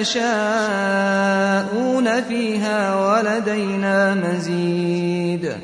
يشاءون فيها ولدينا مزيد.